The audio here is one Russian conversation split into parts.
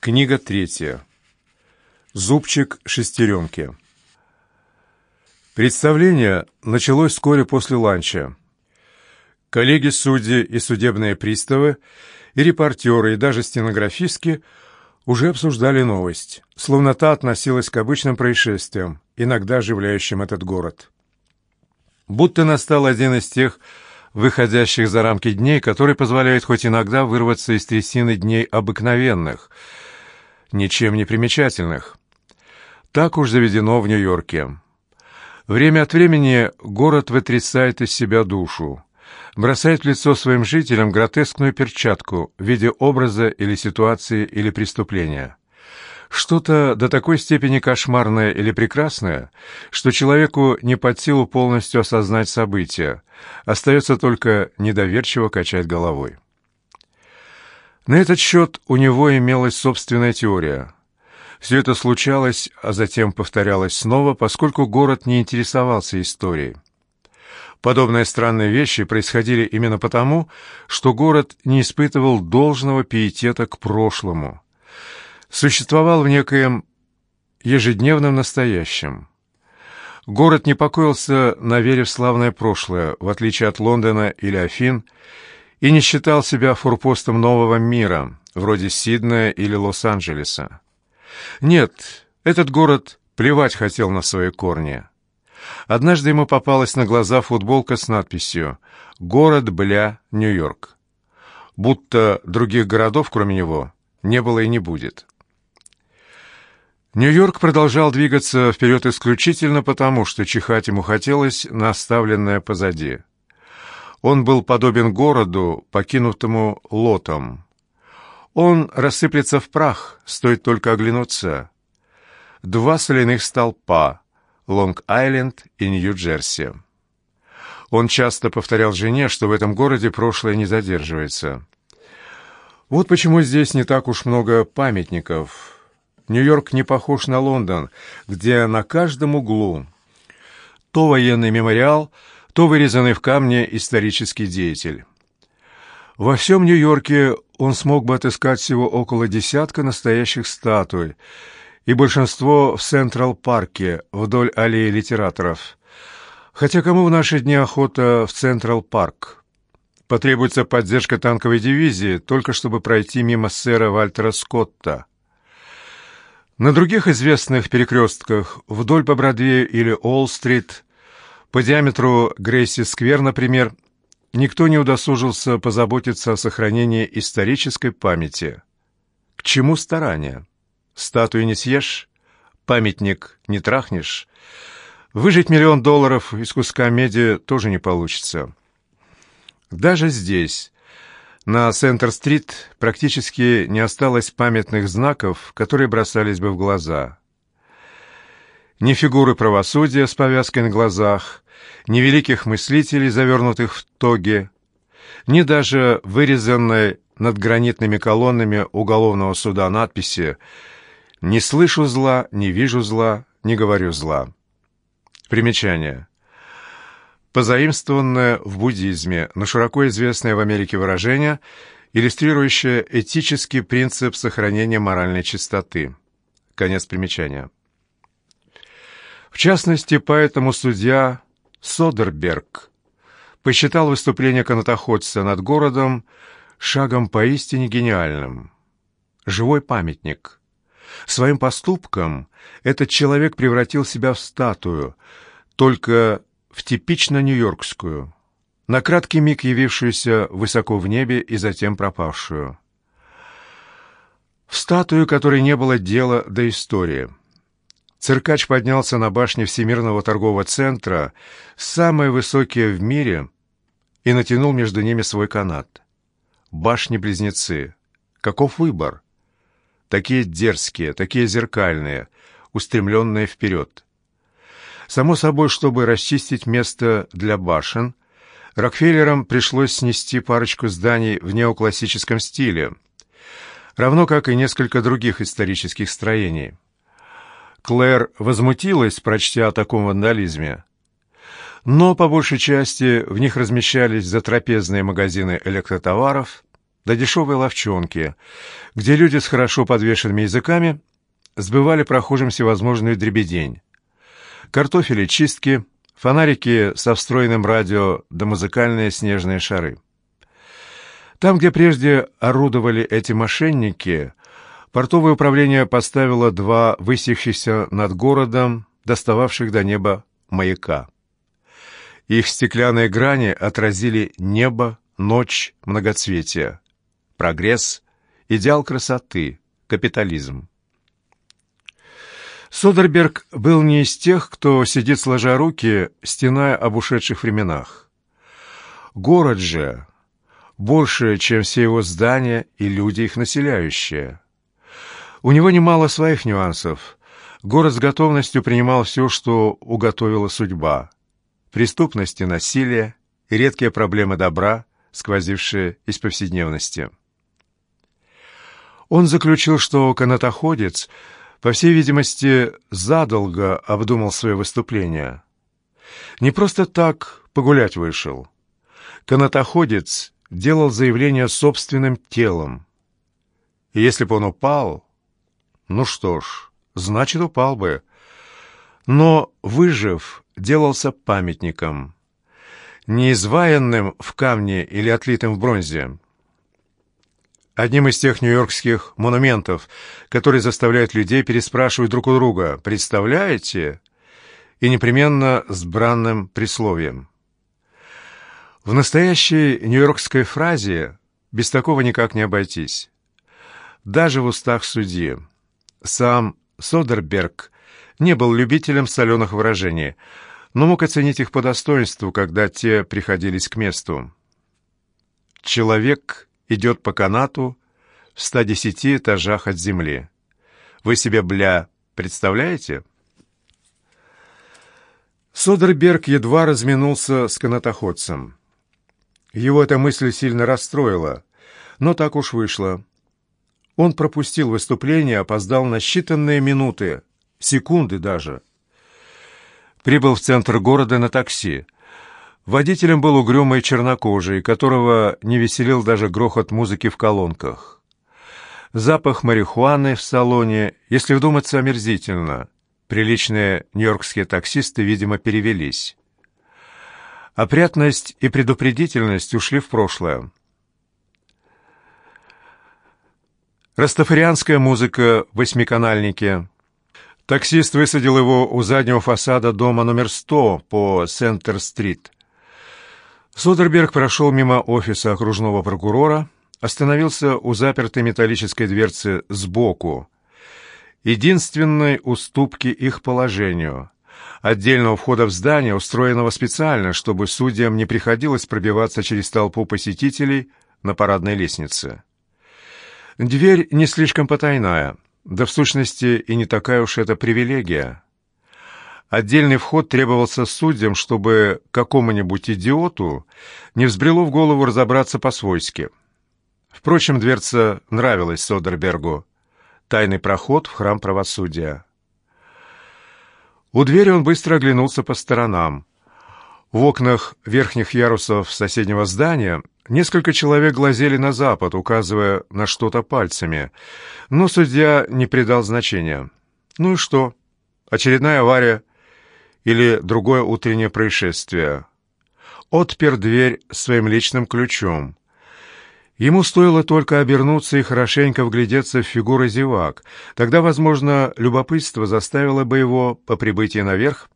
Книга третья. Зубчик шестеренки. Представление началось вскоре после ланча. Коллеги-судьи и судебные приставы, и репортеры, и даже стенографистки уже обсуждали новость, словно та относилась к обычным происшествиям, иногда оживляющим этот город. Будто настал один из тех выходящих за рамки дней, который позволяет хоть иногда вырваться из трясины дней обыкновенных – ничем не примечательных. Так уж заведено в Нью-Йорке. Время от времени город вытрясает из себя душу, бросает в лицо своим жителям гротескную перчатку в виде образа или ситуации или преступления. Что-то до такой степени кошмарное или прекрасное, что человеку не под силу полностью осознать события, остается только недоверчиво качать головой. На этот счет у него имелась собственная теория. Все это случалось, а затем повторялось снова, поскольку город не интересовался историей. Подобные странные вещи происходили именно потому, что город не испытывал должного пиетета к прошлому. Существовал в некоем ежедневном настоящем. Город не покоился на вере в славное прошлое, в отличие от Лондона или Афин, и не считал себя форпостом нового мира, вроде Сиднея или Лос-Анджелеса. Нет, этот город плевать хотел на свои корни. Однажды ему попалась на глаза футболка с надписью «Город, бля, Нью-Йорк». Будто других городов, кроме него, не было и не будет. Нью-Йорк продолжал двигаться вперед исключительно потому, что чихать ему хотелось на оставленное позади – он был подобен городу, покинутому лотом. Он рассыплется в прах, стоит только оглянуться. Два соляных столпа — Лонг-Айленд и Нью-Джерси. Он часто повторял жене, что в этом городе прошлое не задерживается. Вот почему здесь не так уж много памятников. Нью-Йорк не похож на Лондон, где на каждом углу то военный мемориал — то вырезанный в камне исторический деятель. Во всем Нью-Йорке он смог бы отыскать всего около десятка настоящих статуй, и большинство в Централ-парке, вдоль аллеи литераторов. Хотя кому в наши дни охота в Централ-парк? Потребуется поддержка танковой дивизии, только чтобы пройти мимо сэра Вальтера Скотта. На других известных перекрестках, вдоль по Бродвею или Олл-стрит, по диаметру Грейси-сквер, например, никто не удосужился позаботиться о сохранении исторической памяти. К чему старания? Статую не съешь, памятник не трахнешь. Выжить миллион долларов из куска меди тоже не получится. Даже здесь, на Центр-стрит, практически не осталось памятных знаков, которые бросались бы в глаза ни фигуры правосудия с повязкой на глазах, ни великих мыслителей, завернутых в тоги, ни даже вырезанной над гранитными колоннами уголовного суда надписи «Не слышу зла, не вижу зла, не говорю зла». Примечание. Позаимствованное в буддизме, но широко известное в Америке выражение, иллюстрирующее этический принцип сохранения моральной чистоты. Конец примечания. В частности, поэтому судья Содерберг посчитал выступление канатоходца над городом шагом поистине гениальным. Живой памятник. Своим поступком этот человек превратил себя в статую, только в типично нью-йоркскую, на краткий миг явившуюся высоко в небе и затем пропавшую. В статую, которой не было дела до истории – Циркач поднялся на башне Всемирного торгового центра, самые высокие в мире, и натянул между ними свой канат. Башни-близнецы. Каков выбор? Такие дерзкие, такие зеркальные, устремленные вперед. Само собой, чтобы расчистить место для башен, Рокфеллерам пришлось снести парочку зданий в неоклассическом стиле, равно как и несколько других исторических строений. Клэр возмутилась, прочтя о таком вандализме. Но, по большей части, в них размещались затрапезные магазины электротоваров, до дешевой ловчонки, где люди с хорошо подвешенными языками сбывали прохожим всевозможную дребедень. Картофели, чистки, фонарики со встроенным радио да музыкальные снежные шары. Там, где прежде орудовали эти мошенники, портовое управление поставило два высящихся над городом, достававших до неба маяка. Их стеклянные грани отразили небо, ночь, многоцветие. Прогресс, идеал красоты, капитализм. Содерберг был не из тех, кто сидит сложа руки, стеная об ушедших временах. Город же больше, чем все его здания и люди, их населяющие. У него немало своих нюансов. Город с готовностью принимал все, что уготовила судьба преступность и насилие, и редкие проблемы добра, сквозившие из повседневности. Он заключил, что канатоходец, по всей видимости, задолго обдумал свое выступление. Не просто так погулять вышел. Канатоходец делал заявление собственным телом. И если бы он упал, ну что ж, значит, упал бы. Но, выжив, делался памятником, не изваянным в камне или отлитым в бронзе. Одним из тех нью-йоркских монументов, которые заставляют людей переспрашивать друг у друга «Представляете?» и непременно с бранным присловием. В настоящей нью-йоркской фразе без такого никак не обойтись. Даже в устах судьи. Сам Содерберг не был любителем соленых выражений – но мог оценить их по достоинству, когда те приходились к месту. Человек идет по канату в 110 этажах от земли. Вы себе, бля, представляете? Содерберг едва разминулся с канатоходцем. Его эта мысль сильно расстроила, но так уж вышло. Он пропустил выступление, опоздал на считанные минуты, секунды даже прибыл в центр города на такси. Водителем был угрюмый чернокожий, которого не веселил даже грохот музыки в колонках. Запах марихуаны в салоне, если вдуматься, омерзительно. Приличные нью-йоркские таксисты, видимо, перевелись. Опрятность и предупредительность ушли в прошлое. Растафарианская музыка в восьмиканальнике — Таксист высадил его у заднего фасада дома номер 100 по Сентер-стрит. Содерберг прошел мимо офиса окружного прокурора, остановился у запертой металлической дверцы сбоку. Единственной уступки их положению. Отдельного входа в здание, устроенного специально, чтобы судьям не приходилось пробиваться через толпу посетителей на парадной лестнице. Дверь не слишком потайная — да в сущности и не такая уж это привилегия. Отдельный вход требовался судьям, чтобы какому-нибудь идиоту не взбрело в голову разобраться по-свойски. Впрочем, дверца нравилась Содербергу. Тайный проход в храм правосудия. У двери он быстро оглянулся по сторонам. В окнах верхних ярусов соседнего здания Несколько человек глазели на запад, указывая на что-то пальцами, но судья не придал значения. Ну и что? Очередная авария или другое утреннее происшествие? Отпер дверь своим личным ключом. Ему стоило только обернуться и хорошенько вглядеться в фигуры зевак. Тогда, возможно, любопытство заставило бы его, по прибытии наверх,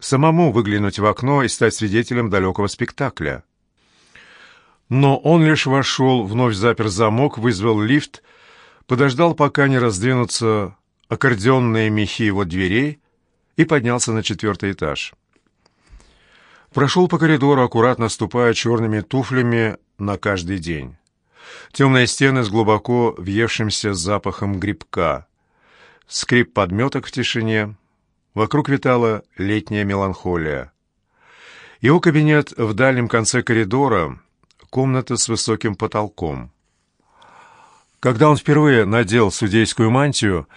самому выглянуть в окно и стать свидетелем далекого спектакля. Но он лишь вошел, вновь запер замок, вызвал лифт, подождал, пока не раздвинутся аккордеонные мехи его дверей, и поднялся на четвертый этаж. Прошел по коридору, аккуратно ступая черными туфлями на каждый день. Темные стены с глубоко въевшимся запахом грибка. Скрип подметок в тишине. Вокруг витала летняя меланхолия. Его кабинет в дальнем конце коридора — комната с высоким потолком. Когда он впервые надел судейскую мантию,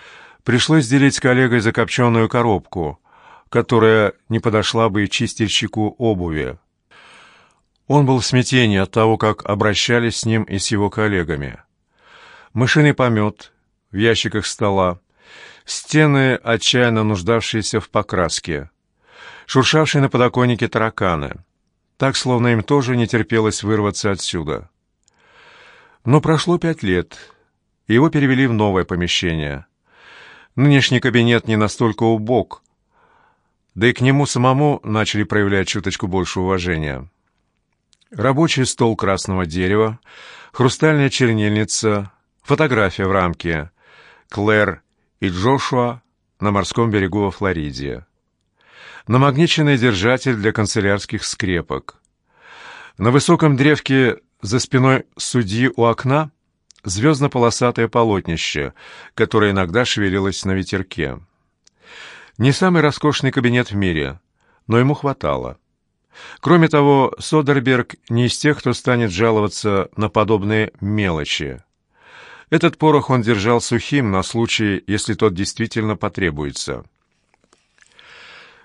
пришлось делить с коллегой закопченную коробку, которая не подошла бы и чистильщику обуви. Он был в смятении от того, как обращались с ним и с его коллегами. Мышиный помет в ящиках стола, стены, отчаянно нуждавшиеся в покраске, шуршавшие на подоконнике тараканы. Так, словно им тоже не терпелось вырваться отсюда. Но прошло пять лет, и его перевели в новое помещение. Нынешний кабинет не настолько убог, да и к нему самому начали проявлять чуточку больше уважения. Рабочий стол красного дерева, хрустальная чернильница, фотография в рамке, Клэр и Джошуа на морском берегу во Флориде. Намагниченный держатель для канцелярских скрепок. На высоком древке за спиной судьи у окна звездно-полосатое полотнище, которое иногда шевелилось на ветерке. Не самый роскошный кабинет в мире, но ему хватало. Кроме того, Содерберг не из тех, кто станет жаловаться на подобные мелочи. Этот порох он держал сухим на случай, если тот действительно потребуется.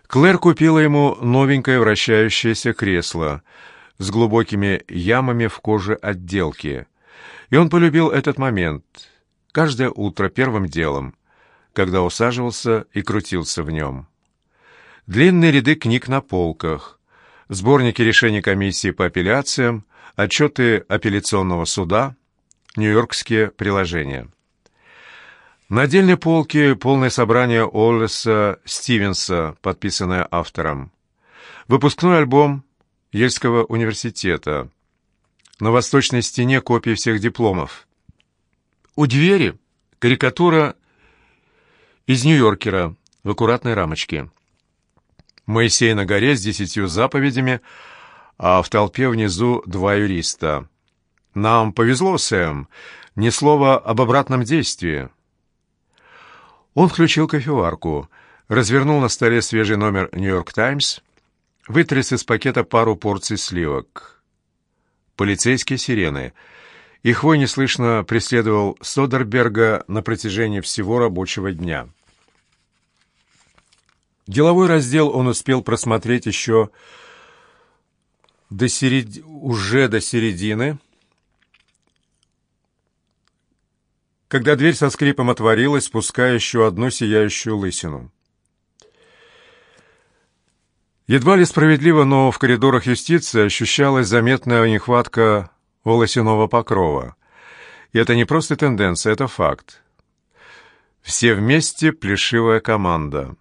Клэр купила ему новенькое вращающееся кресло с глубокими ямами в коже отделки, и он полюбил этот момент каждое утро первым делом, когда усаживался и крутился в нем. Длинные ряды книг на полках, сборники решений комиссии по апелляциям, отчеты апелляционного суда — Нью-Йоркские приложения. На отдельной полке полное собрание Оллеса Стивенса, подписанное автором. Выпускной альбом Ельского университета. На восточной стене копии всех дипломов. У двери карикатура из Нью-Йоркера в аккуратной рамочке. Моисей на горе с десятью заповедями, а в толпе внизу два юриста. «Нам повезло, Сэм. Ни слова об обратном действии». Он включил кофеварку, развернул на столе свежий номер «Нью-Йорк Таймс», вытряс из пакета пару порций сливок. Полицейские сирены. Их вой неслышно преследовал Содерберга на протяжении всего рабочего дня. Деловой раздел он успел просмотреть еще до серед... уже до середины, когда дверь со скрипом отворилась, пуская еще одну сияющую лысину. Едва ли справедливо, но в коридорах юстиции ощущалась заметная нехватка волосяного покрова. И это не просто тенденция, это факт. Все вместе плешивая команда.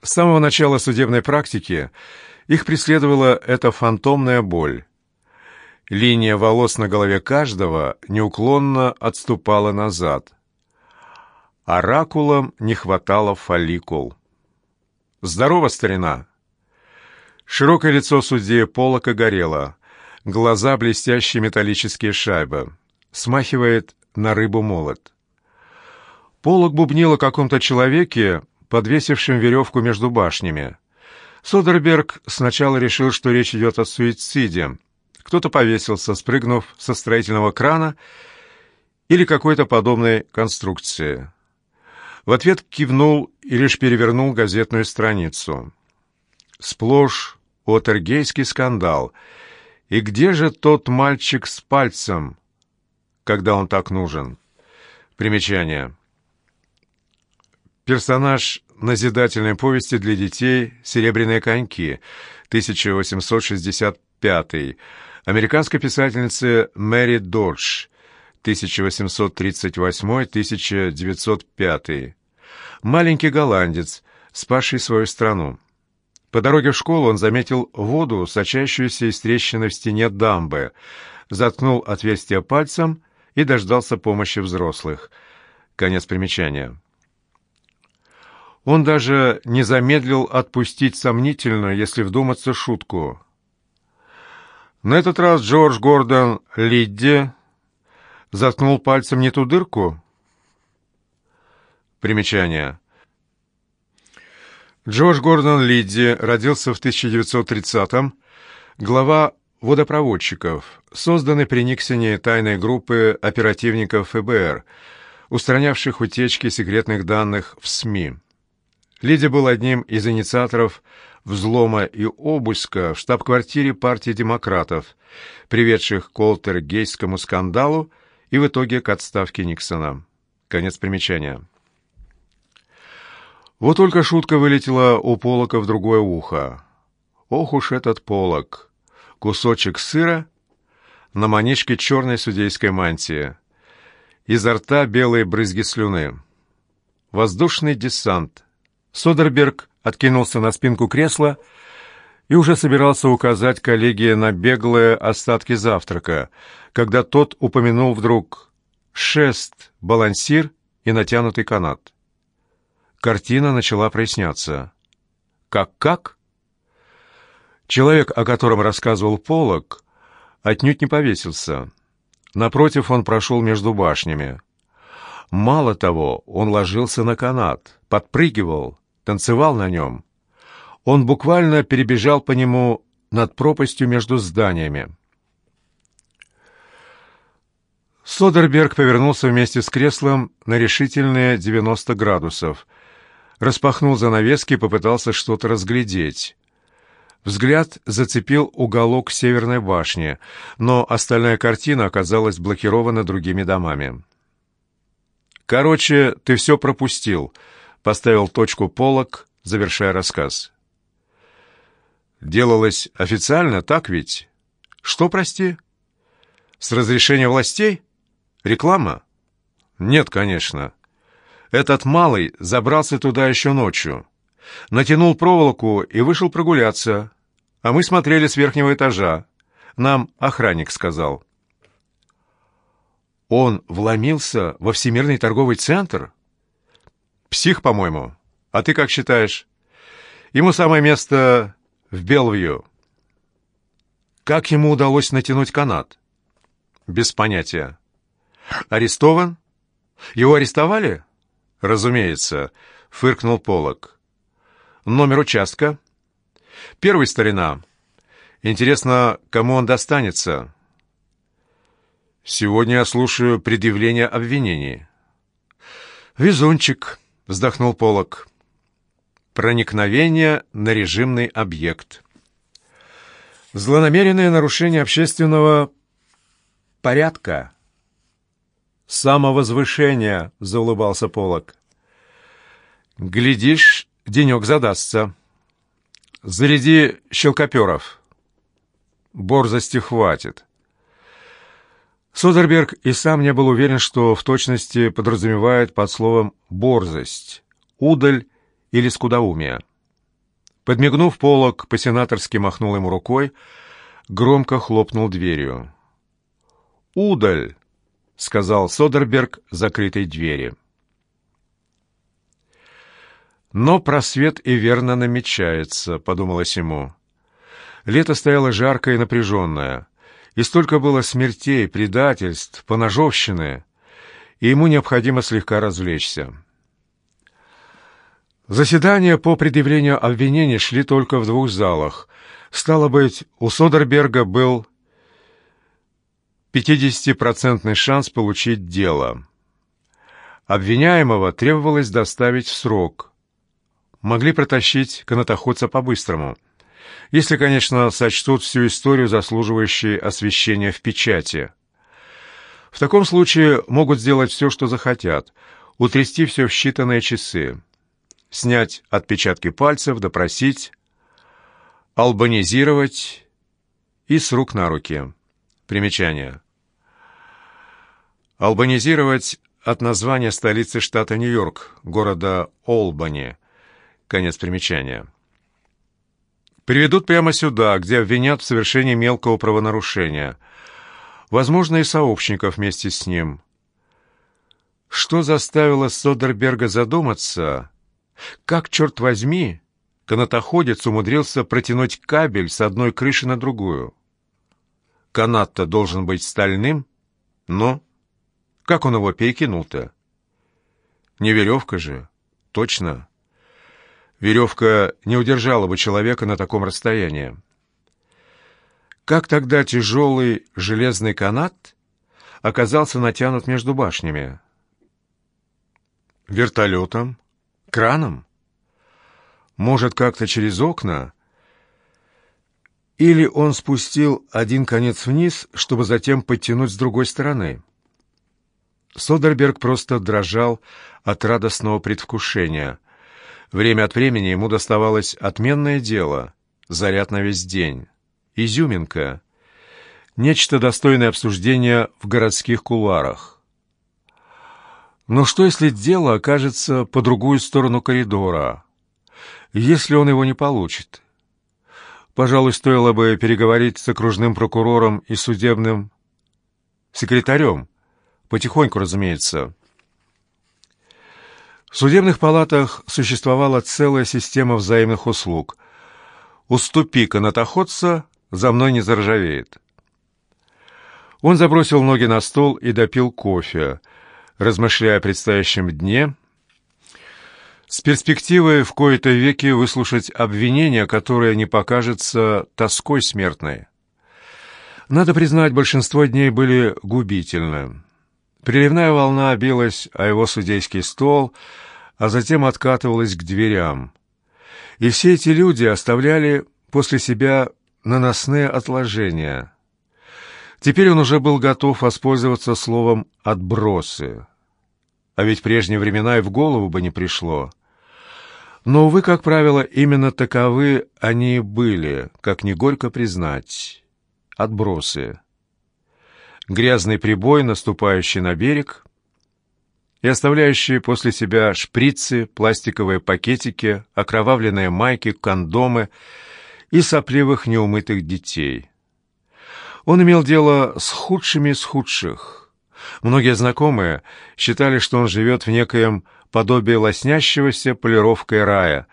С самого начала судебной практики их преследовала эта фантомная боль. Линия волос на голове каждого неуклонно отступала назад. Оракулам не хватало фолликул. «Здорово, старина!» Широкое лицо судьи Полока горело, глаза блестящие металлические шайбы. Смахивает на рыбу-молот. Полок бубнил о каком-то человеке, подвесившем веревку между башнями. Содерберг сначала решил, что речь идет о суициде, кто-то повесился, спрыгнув со строительного крана или какой-то подобной конструкции. В ответ кивнул и лишь перевернул газетную страницу. Сплошь отергейский скандал. И где же тот мальчик с пальцем, когда он так нужен? Примечание. Персонаж назидательной повести для детей «Серебряные коньки», 1865 американской писательницы Мэри Додж, 1838-1905. Маленький голландец, спасший свою страну. По дороге в школу он заметил воду, сочащуюся из трещины в стене дамбы, заткнул отверстие пальцем и дождался помощи взрослых. Конец примечания. Он даже не замедлил отпустить сомнительную, если вдуматься, шутку. На этот раз Джордж Гордон Лидди заткнул пальцем не ту дырку. Примечание. Джордж Гордон Лидди родился в 1930-м, глава водопроводчиков, созданной при Никсоне тайной группы оперативников ФБР, устранявших утечки секретных данных в СМИ. Лидия был одним из инициаторов взлома и обыска в штаб-квартире партии демократов, приведших к Олтергейскому скандалу и в итоге к отставке Никсона. Конец примечания. Вот только шутка вылетела у Полока в другое ухо. Ох уж этот Полок! Кусочек сыра на манишке черной судейской мантии. Изо рта белые брызги слюны. Воздушный десант. Содерберг откинулся на спинку кресла и уже собирался указать коллеге на беглые остатки завтрака, когда тот упомянул вдруг шест, балансир и натянутый канат. Картина начала проясняться. Как-как? Человек, о котором рассказывал Полок, отнюдь не повесился. Напротив, он прошел между башнями. Мало того, он ложился на канат, подпрыгивал, танцевал на нем. Он буквально перебежал по нему над пропастью между зданиями. Содерберг повернулся вместе с креслом на решительные 90 градусов, распахнул занавески и попытался что-то разглядеть. Взгляд зацепил уголок северной башни, но остальная картина оказалась блокирована другими домами. «Короче, ты все пропустил», — поставил точку полок, завершая рассказ. «Делалось официально, так ведь? Что, прости? С разрешения властей? Реклама? Нет, конечно. Этот малый забрался туда еще ночью» натянул проволоку и вышел прогуляться, а мы смотрели с верхнего этажа. Нам охранник сказал. Он вломился во Всемирный торговый центр? Псих, по-моему. А ты как считаешь? Ему самое место в Белвью. Как ему удалось натянуть канат? Без понятия. Арестован? Его арестовали? Разумеется, фыркнул Полок. Номер участка. Первый старина. Интересно, кому он достанется? Сегодня я слушаю предъявление обвинений. Везунчик, вздохнул Полок. Проникновение на режимный объект. Злонамеренное нарушение общественного порядка. Самовозвышение, заулыбался Полок. Глядишь, денек задастся. Заряди щелкоперов. Борзости хватит. Содерберг и сам не был уверен, что в точности подразумевает под словом «борзость», «удаль» или «скудоумие». Подмигнув полок, по-сенаторски махнул ему рукой, громко хлопнул дверью. «Удаль», — сказал Содерберг закрытой двери. Но просвет и верно намечается, подумалось ему. Лето стояло жаркое и напряженное, и столько было смертей, предательств, поножовщины, и ему необходимо слегка развлечься. Заседания по предъявлению обвинений шли только в двух залах. Стало быть, у Содерберга был 50% шанс получить дело. Обвиняемого требовалось доставить в срок – могли протащить канатоходца по-быстрому. Если, конечно, сочтут всю историю, заслуживающей освещения в печати. В таком случае могут сделать все, что захотят, утрясти все в считанные часы, снять отпечатки пальцев, допросить, албанизировать и с рук на руки. Примечание. Албанизировать от названия столицы штата Нью-Йорк, города Олбани, Конец примечания. Приведут прямо сюда, где обвинят в совершении мелкого правонарушения. Возможно, и сообщников вместе с ним. Что заставило Содерберга задуматься? Как, черт возьми, канатоходец умудрился протянуть кабель с одной крыши на другую? Канат-то должен быть стальным, но... Как он его перекинул-то? Не веревка же, точно. Веревка не удержала бы человека на таком расстоянии. Как тогда тяжелый железный канат оказался натянут между башнями? Вертолетом? Краном? Может, как-то через окна? Или он спустил один конец вниз, чтобы затем подтянуть с другой стороны? Содерберг просто дрожал от радостного предвкушения. Время от времени ему доставалось отменное дело, заряд на весь день, изюминка, нечто достойное обсуждения в городских кулуарах. Но что, если дело окажется по другую сторону коридора? Если он его не получит? Пожалуй, стоило бы переговорить с окружным прокурором и судебным секретарем. Потихоньку, разумеется. В судебных палатах существовала целая система взаимных услуг. Уступи канатоходца, за мной не заржавеет. Он забросил ноги на стол и допил кофе, размышляя о предстоящем дне, с перспективой в кои-то веки выслушать обвинения, которое не покажется тоской смертной. Надо признать, большинство дней были губительны. Приливная волна билась о его судейский стол, а затем откатывалась к дверям. И все эти люди оставляли после себя наносные отложения. Теперь он уже был готов воспользоваться словом «отбросы». А ведь прежние времена и в голову бы не пришло. Но, увы, как правило, именно таковы они и были, как не горько признать. Отбросы. Грязный прибой, наступающий на берег, и оставляющие после себя шприцы, пластиковые пакетики, окровавленные майки, кондомы и сопливых неумытых детей. Он имел дело с худшими из худших. Многие знакомые считали, что он живет в некоем подобие лоснящегося полировкой рая,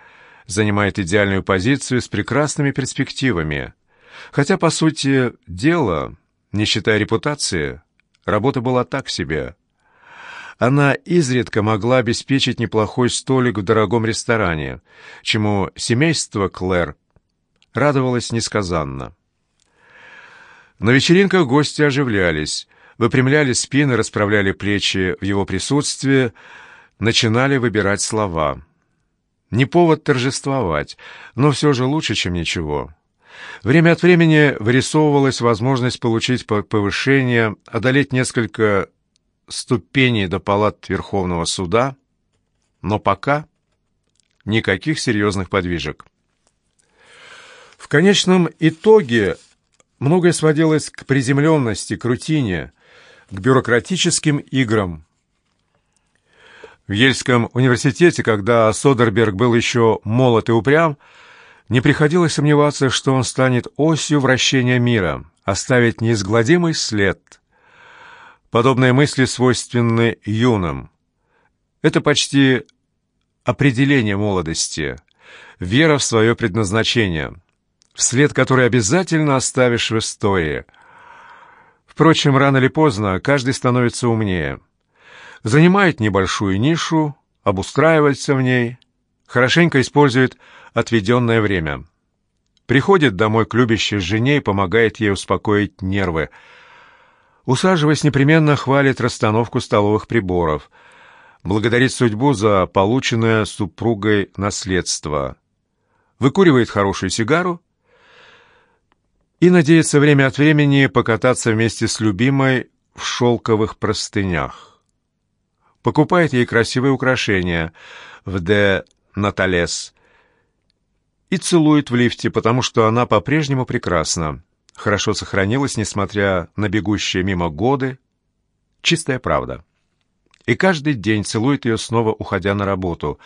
занимает идеальную позицию с прекрасными перспективами. Хотя, по сути, дело, не считая репутации, работа была так себе. Она изредка могла обеспечить неплохой столик в дорогом ресторане, чему семейство Клэр радовалось несказанно. На вечеринках гости оживлялись, выпрямляли спины, расправляли плечи в его присутствии, начинали выбирать слова. Не повод торжествовать, но все же лучше, чем ничего. Время от времени вырисовывалась возможность получить повышение, одолеть несколько ступеней до палат Верховного суда, но пока никаких серьезных подвижек. В конечном итоге многое сводилось к приземленности, к рутине, к бюрократическим играм, в Ельском университете, когда Содерберг был еще молод и упрям, не приходилось сомневаться, что он станет осью вращения мира, оставит неизгладимый след. Подобные мысли свойственны юным. Это почти определение молодости, вера в свое предназначение, в след, который обязательно оставишь в истории. Впрочем, рано или поздно каждый становится умнее – занимает небольшую нишу, обустраивается в ней, хорошенько использует отведенное время. Приходит домой к любящей жене и помогает ей успокоить нервы. Усаживаясь, непременно хвалит расстановку столовых приборов, благодарит судьбу за полученное супругой наследство, выкуривает хорошую сигару и надеется время от времени покататься вместе с любимой в шелковых простынях покупает ей красивые украшения в «Де Наталес» и целует в лифте, потому что она по-прежнему прекрасна, хорошо сохранилась, несмотря на бегущие мимо годы. Чистая правда. И каждый день целует ее снова, уходя на работу.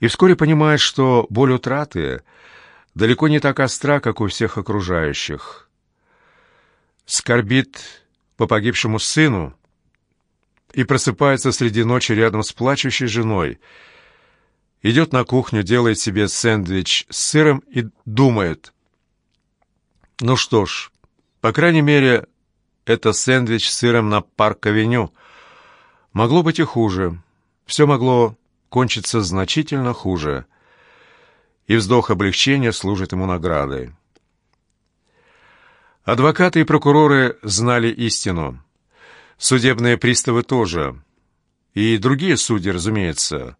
И вскоре понимает, что боль утраты далеко не так остра, как у всех окружающих. Скорбит по погибшему сыну, и просыпается среди ночи рядом с плачущей женой. Идет на кухню, делает себе сэндвич с сыром и думает. Ну что ж, по крайней мере, это сэндвич с сыром на парк-авеню. Могло быть и хуже. Все могло кончиться значительно хуже. И вздох облегчения служит ему наградой. Адвокаты и прокуроры знали истину. Судебные приставы тоже. И другие судьи, разумеется.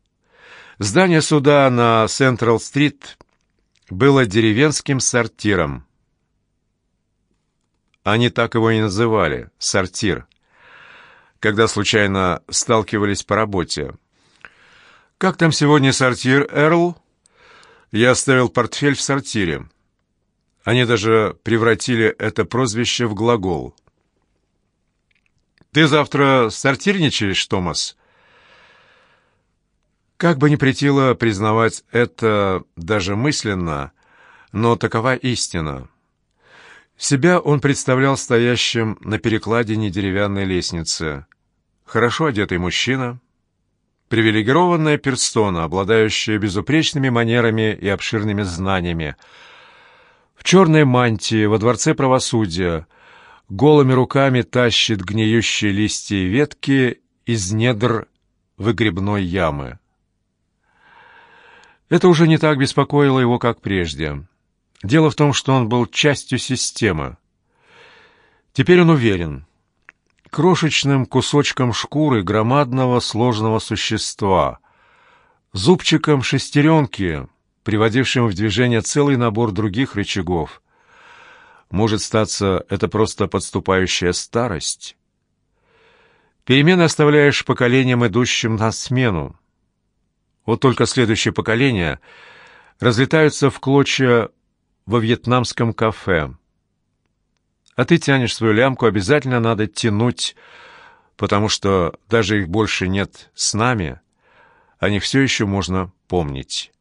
Здание суда на Централ-стрит было деревенским сортиром. Они так его и называли — сортир, когда случайно сталкивались по работе. «Как там сегодня сортир, Эрл?» Я оставил портфель в сортире. Они даже превратили это прозвище в глагол. «Ты завтра сортирничаешь, Томас?» Как бы ни претило признавать это даже мысленно, но такова истина. Себя он представлял стоящим на перекладине деревянной лестницы. Хорошо одетый мужчина, привилегированная персона, обладающая безупречными манерами и обширными знаниями. В черной мантии во дворце правосудия голыми руками тащит гниющие листья и ветки из недр выгребной ямы. Это уже не так беспокоило его, как прежде. Дело в том, что он был частью системы. Теперь он уверен. Крошечным кусочком шкуры громадного сложного существа, зубчиком шестеренки, приводившим в движение целый набор других рычагов. Может статься, это просто подступающая старость. Перемены оставляешь поколениям, идущим на смену. Вот только следующее поколение разлетаются в клочья во вьетнамском кафе. А ты тянешь свою лямку, обязательно надо тянуть, потому что даже их больше нет с нами, о них все еще можно помнить».